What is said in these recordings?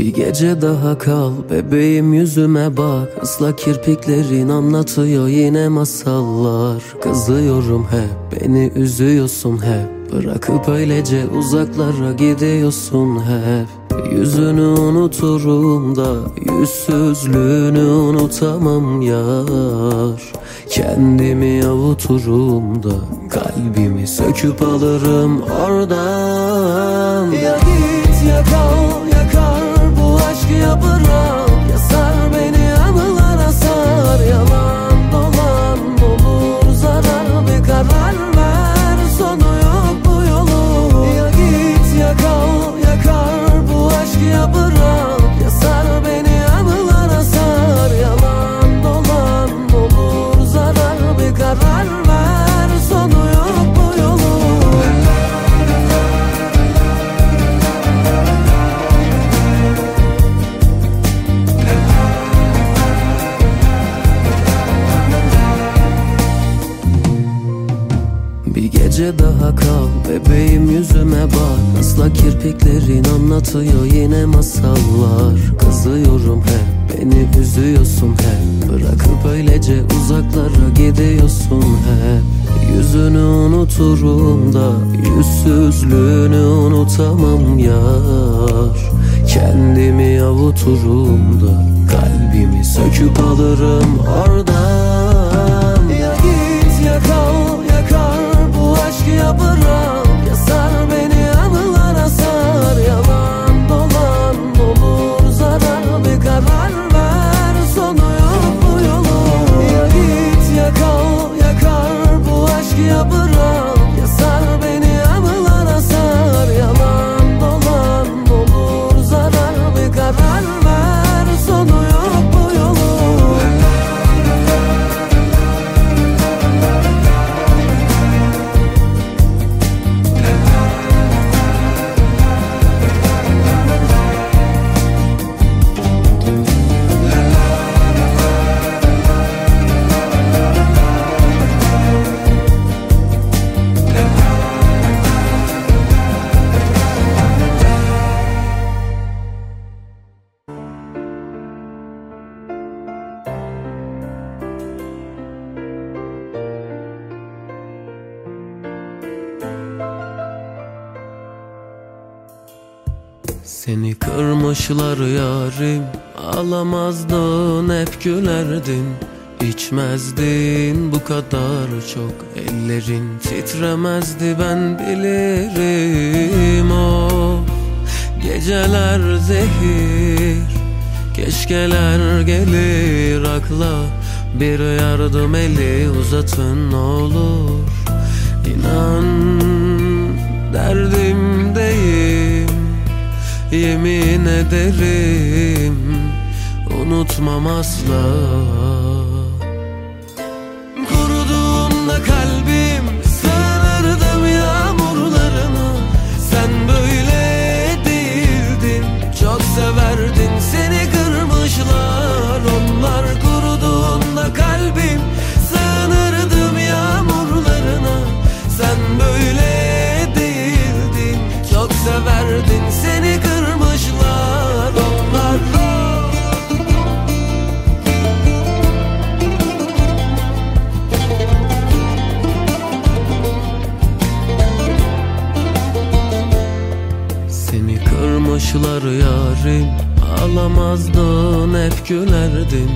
Bir gece daha kal bebeğim yüzüme bak. Islak kirpiklerin anlatıyor yine masallar. Kızıyorum hep beni üzüyorsun hep. Bırakıp öylece uzaklara gidiyorsun hep. Yüzünü unuturum da yüzsüzlüğünü unutamam yar. Kendimi avuturum da kalbimi söküp alırım oradan. Ya git ya kal bırak Kirpiklerin anlatıyor yine masallar. Kızıyorum hep beni üzüyorsun hep. Bırakıp öylece uzaklara gidiyorsun hep. Yüzünü unuturum da yüzsüzlüğünü unutamam yar. Kendimi avuturum da kalbimi söküp alırım oradan. Ya git ya kal ya kar bu aşkı ya bırak Seni kırmışlar yarim Ağlamazdın hep gülerdin. İçmezdin bu kadar çok Ellerin titremezdi ben bilirim. O Geceler zehir Keşkeler gelir. Akla Bir yardım eli uzatın olur. İnan derdimdeyim Yemin ederim. Unutmam asla kırmışlar yarim Ağlamazdın hep gülerdin.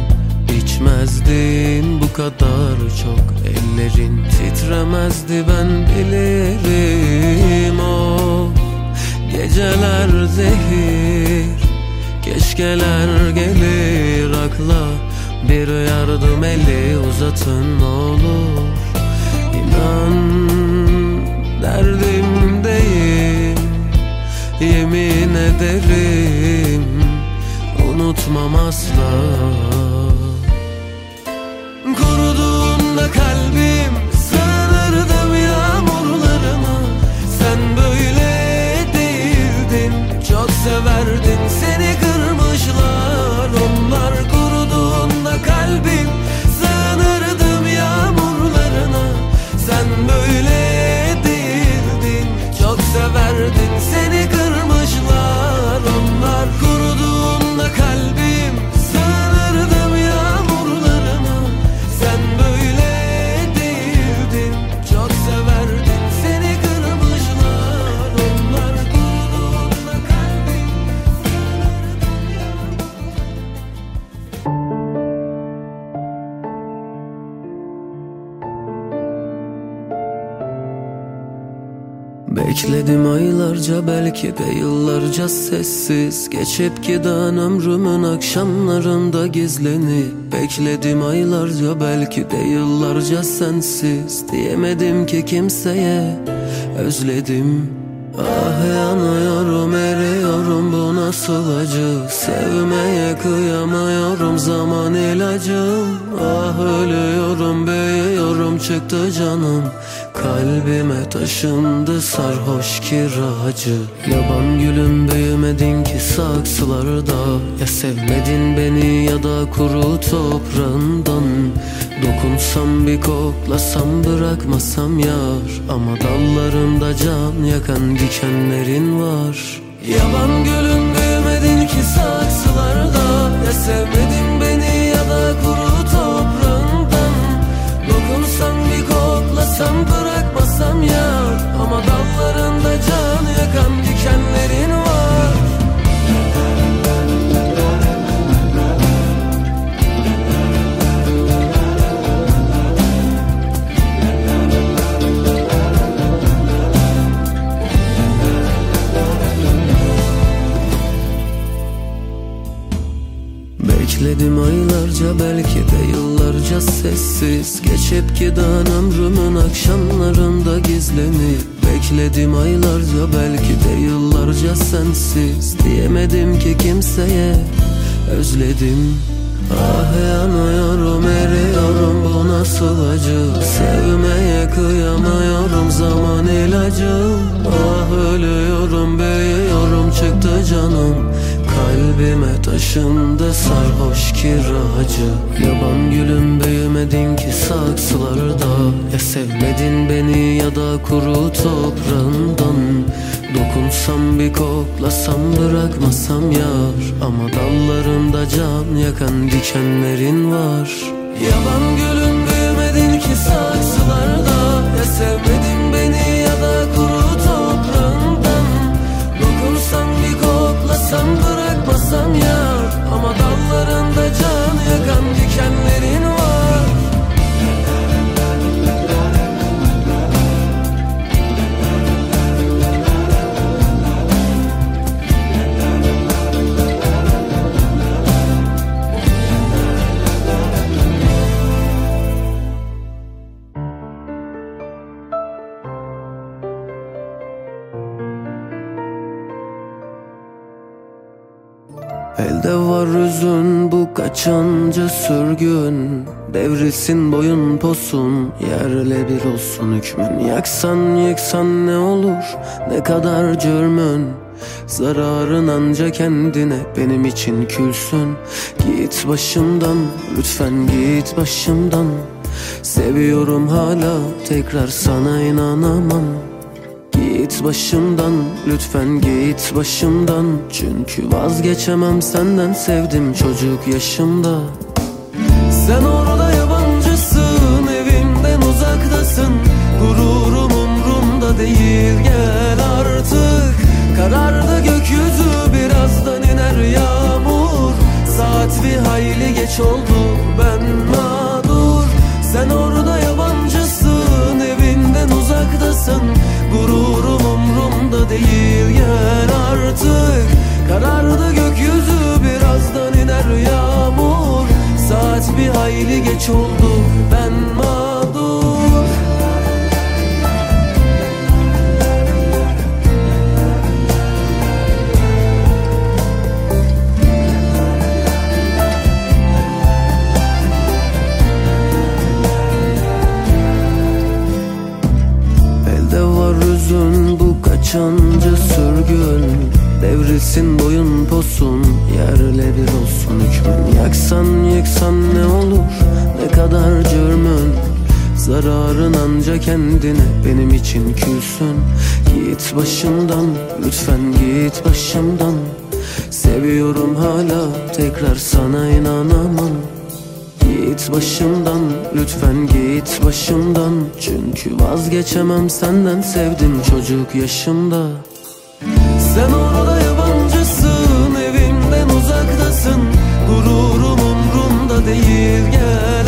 İçmezdin bu kadar çok Ellerin titremezdi ben bilirim. O Geceler zehir Keşkeler gelir. Akla Bir yardım eli uzatın olur. İnan derdimdeyim Yemin ederim. Unutmam asla Bekledim aylarca belki de yıllarca sessiz. Geçip giden ömrümün akşamlarında gizlenip Bekledim aylarca belki de yıllarca sensiz. Diyemedim ki kimseye özledim. Ah yanıyorum eriyorum bu nasıl acı? Sevmeye kıyamıyorum zaman ilacım Ah ölüyorum büyüyorum çıktı canım Kalbime taşındı sarhoş kiracı. Yaban gülüm büyümedin ki saksılarda. Ya sevmedin beni ya da kuru toprağından. Dokunsam bir koklasam bırakmasam yar. Ama dallarında can yakan dikenlerin var. Yaban gülüm büyümedin ki saksılarda. Ya sevmedin beni ya da kuru toprağından. Dokunsam bir koklasam bırakmasam yakan dikenlerin var. Bekledim aylarca belki de yıllarca sessiz. Geçip giden ömrümün akşamlarında gizlenip Bekledim aylarca belki de yıllarca sensiz Diyemedim ki kimseye. Özledim Ah yanıyorum eriyorum. Bu nasıl acı? Sevmeye kıyamıyorum zaman ilacım Ah ölüyorum büyüyorum çıktı canım Kalbime taşındı sarhoş kiracı. Yaban gülüm büyümedin ki saksılarda. Ya sevmedin beni ya da kuru toprağından. Dokunsam bir koklasam bırakmasam yar. Ama dallarında can yakan dikenlerin var. Yaban gülüm Ama dallarında can yakan dikenlerin var sürgün Devrilsin boyun posun Yerle bir olsun hükmün. Yaksan yıksan ne olur Ne kadar cürmün. Zararın anca kendine Benim için külsün. Git başımdan Lütfen git başımdan. Seviyorum hala Tekrar sana inanamam. Git başımdan lütfen git başımdan. Çünkü vazgeçemem senden sevdim çocuk yaşımda Sen orada yabancısın evimden uzaktasın. Gururum umrumda değil gel artık. Karardı gökyüzü birazdan iner yağmur. Saat bir hayli geç oldu ben mağdur. Sen orada yabancısın evinden uzaktasın. Gururum umrumda değil gel artık. Karardı gökyüzü bir hayli geç oldu. Ben Zararın anca kendine Benim için külsün Git başımdan Lütfen git başımdan. Seviyorum hala Tekrar sana inanamam. Git başımdan lütfen git başımdan. Çünkü vazgeçemem senden sevdim çocuk yaşımda. Sen orada yabancısın evimden uzaktasın. Gururum umrumda değil gel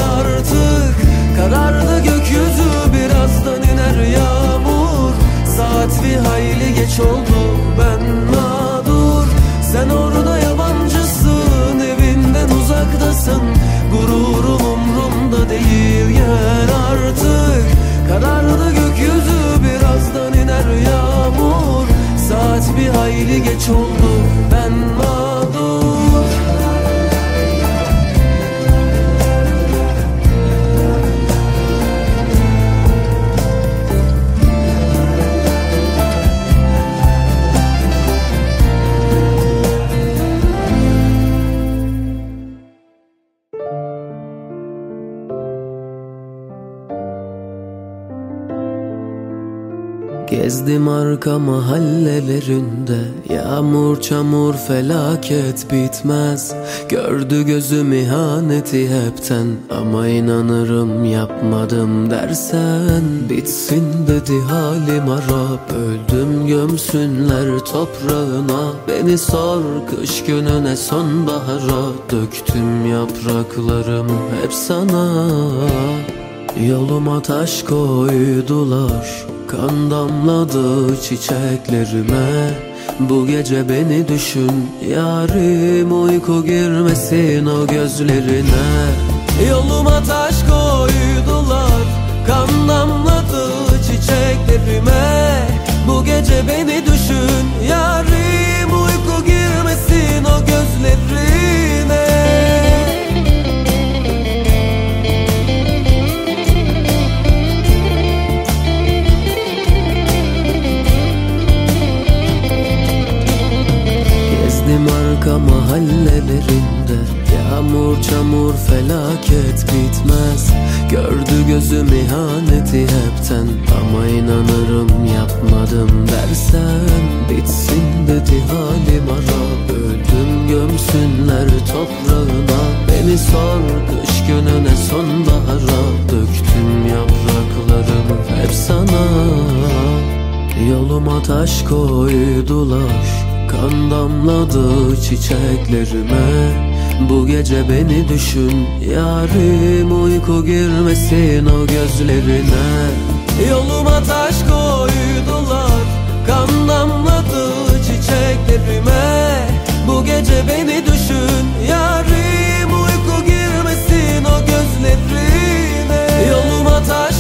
Karardı gökyüzü birazdan iner yağmur. Saat bir geç oldu ben mağdur Gezdim arka mahallelerinde Yağmur çamur felaket bitmez. Gördü gözüm ihaneti hepten Ama inanırım yapmadım dersen. Bitsin dedi halim Arap Öldüm gömsünler toprağına. Beni sor kış gününe sonbahara Döktüm yapraklarımı hep sana. Yoluma taş koydular Kan damladı çiçeklerime. Bu gece beni düşün Yarim uyku girmesin o gözlerine. Yoluma taş koydular Kan damladı çiçeklerime. Bu gece beni düşün Yarim uyku girmesin o gözlerine mahallelerinde Yağmur çamur felaket bitmez Gördü gözüm ihaneti hepten Ama inanırım yapmadım dersen. Bitsin dedi halim ara Öldüm gömsünler toprağına. Beni sor kış gününe sonbahara. Döktüm yapraklarımı hep sana. Yoluma taş koydular Kan damladı çiçeklerime. Bu gece beni düşün Yarim uyku girmesin o gözlerine. Yoluma taş koydular Kan damladı çiçeklerime. Bu gece beni düşün Yarim uyku girmesin o gözlerine. Yoluma taş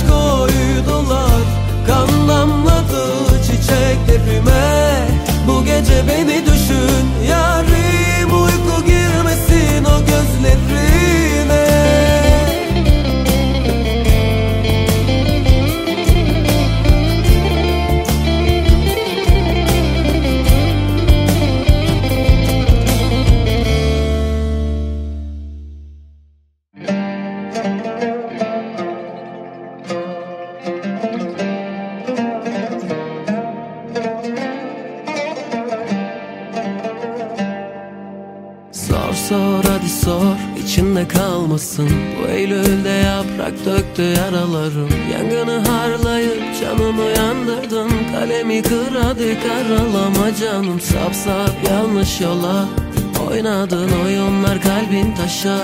içinde kalmasın. Bu Eylül'de yaprak döktü yaralarım. Yangını harlayıp canımı yandırdın. Kalemi kır hadi karalama canım. Sap sap yanlış yola Oynadın oyunlar kalbin taşa.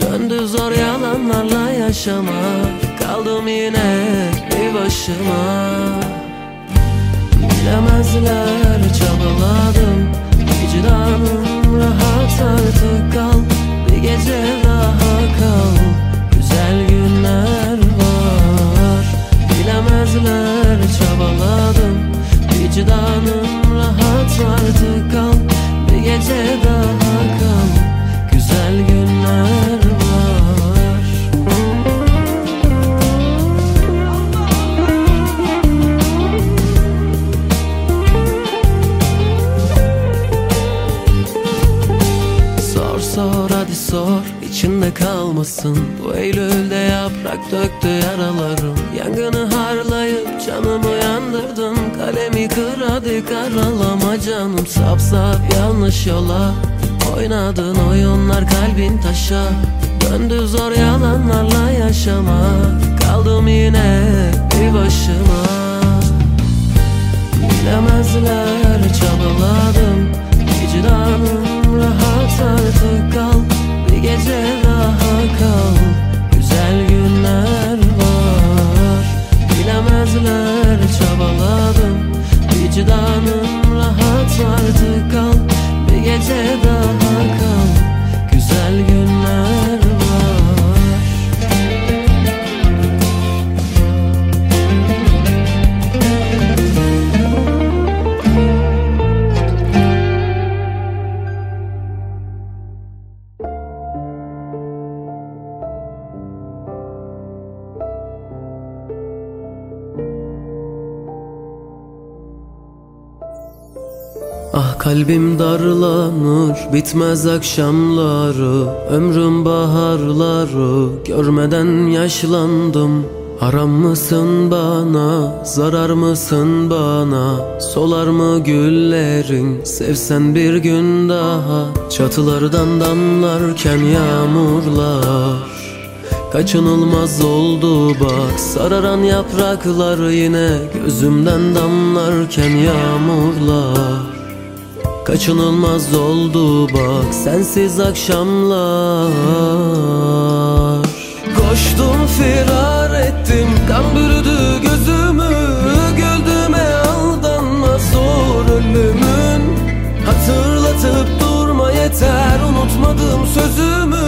Döndü zor yalanlarla yaşamak Kaldım yine bir başıma. Bilemezler çabaladım. Vicdanım rahat artık kal gece daha kal. Güzel günler var. Bilemezler çabaladım. Vicdanım rahat kalmasın Bu Eylül'de yaprak döktü yaralarım. Yangını harlayıp canımı yandırdın. Kalemi kır hadi karalama canım. Sap sap yanlış yola Oynadın oyunlar kalbin taşa. Döndü zor yalanlarla yaşamak Kaldım yine bir başıma. Bilemezler çabaladım. Vicdanım Vicdanım rahat artık kal. Bir gece daha. Ah kalbim darlanır bitmez akşamları Ömrüm baharları görmeden yaşlandım. Haram mısın bana zarar mısın bana? Solar mı güllerin sevsen bir gün daha? Çatılardan damlarken yağmurlar Kaçınılmaz oldu bak. Sararan yapraklar yine Gözümden damlarken yağmurlar Kaçınılmaz oldu bak Sensiz akşamlar. Koştum firar ettim Kan bürüdü gözümü. Güldüme aldanma zor ölümün. Hatırlatıp durma yeter Unutmadım sözümü.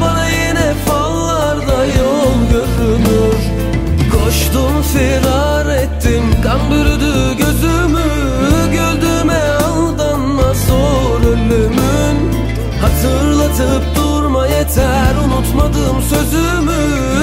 Bana yine fallarda yol görünür. Koştum firar ettim Kan bürüdü gözümü yeter Unutmadım sözümü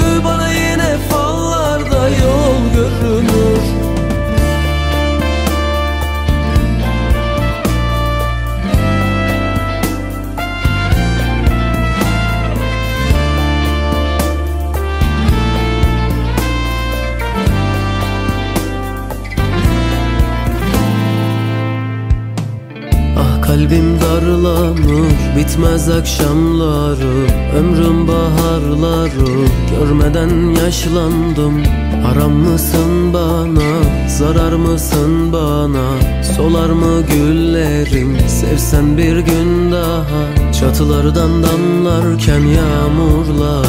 bitmez akşamları Ömrüm baharları. Görmeden yaşlandım. Haram mısın bana zarar mısın bana? Solar mı güllerin sevsen bir gün daha? Çatılardan damlarken yağmurlar.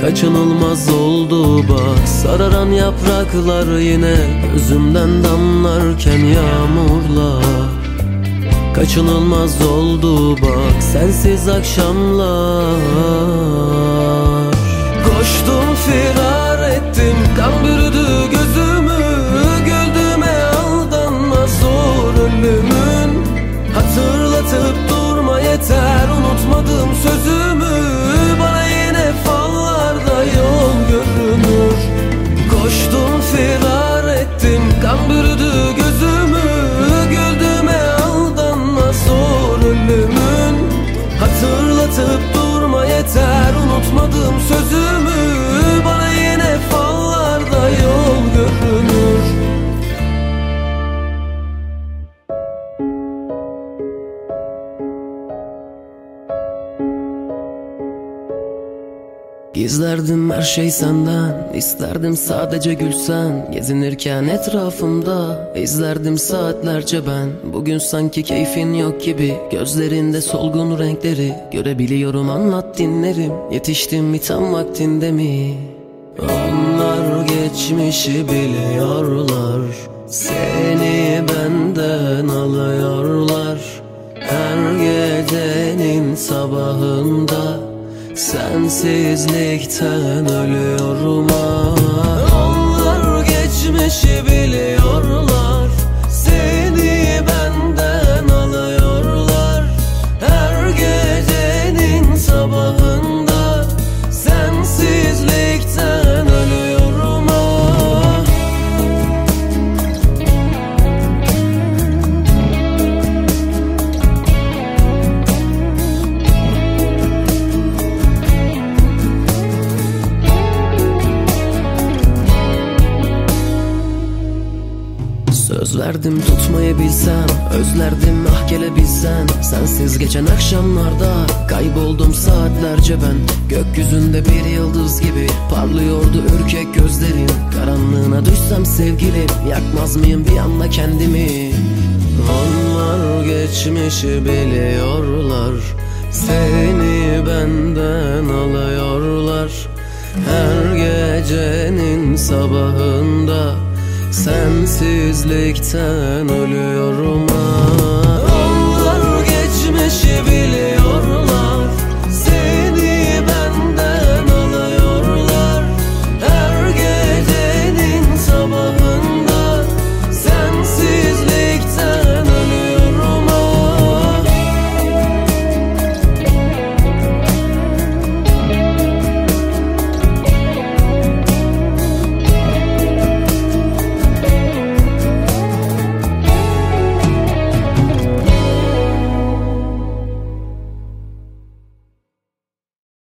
Kaçınılmaz oldu bak Sararan yapraklar yine. Gözümden damlarken yağmurlar Kaçınılmaz oldu bak Sensiz akşamlar. Koştum firar ettim Kan bürüdü gözümü. Güldüme aldanma zor ölümün. Hatırlatıp durma yeter Unutmadım sözümü. Bana yine fallarda yol görünür. Koştum firar ettim Kan bürüdü gözümü Unutmadım sözümü Gizlerdim her şey senden isterdim sadece gülsen. Gezinirken etrafımda izlerdim saatlerce ben. Bugün sanki keyfin yok gibi Gözlerinde solgun renkleri. Görebiliyorum anlat dinlerim Yetiştim mi tam vaktinde mi? Onlar geçmişi biliyorlar Seni benden alıyorlar. Her gecenin sabahında Sensizlikten ölüyorum ah Söz verdim tutmayı bilsem Özlerdim ah gelebilsen Sensiz geçen akşamlarda Kayboldum saatlerce ben. Gökyüzünde bir yıldız gibi Parlıyordu ürkek gözlerin Karanlığına düşsem sevgilim Yakmaz mıyım bir anda kendimi? Onlar geçmişi biliyorlar Seni benden alıyorlar. Her gecenin sabahında Sensizlikten ölüyorum ah